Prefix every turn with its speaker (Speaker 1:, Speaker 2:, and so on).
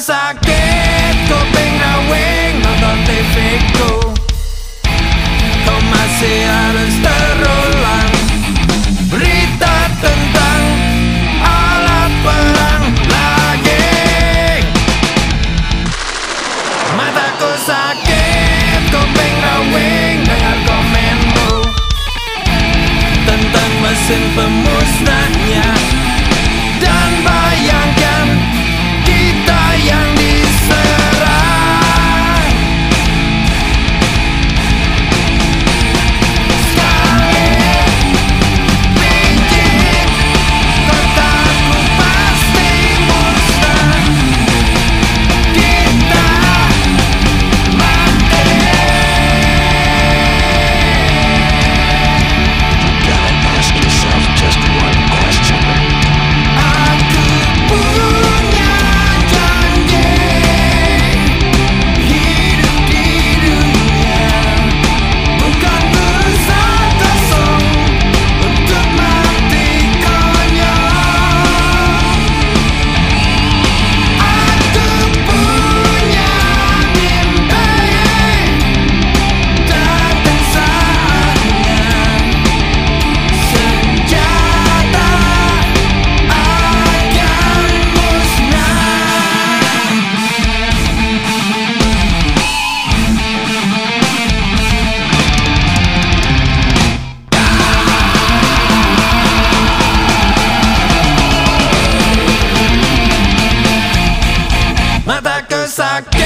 Speaker 1: sakit kuping rawing nonton TV ku. Kau masih harus terulang Berita tentang alat perang lagi. Mataku sakit kuping rawing dengar komenmu. Tentang mesin pemusnahnya. Mataku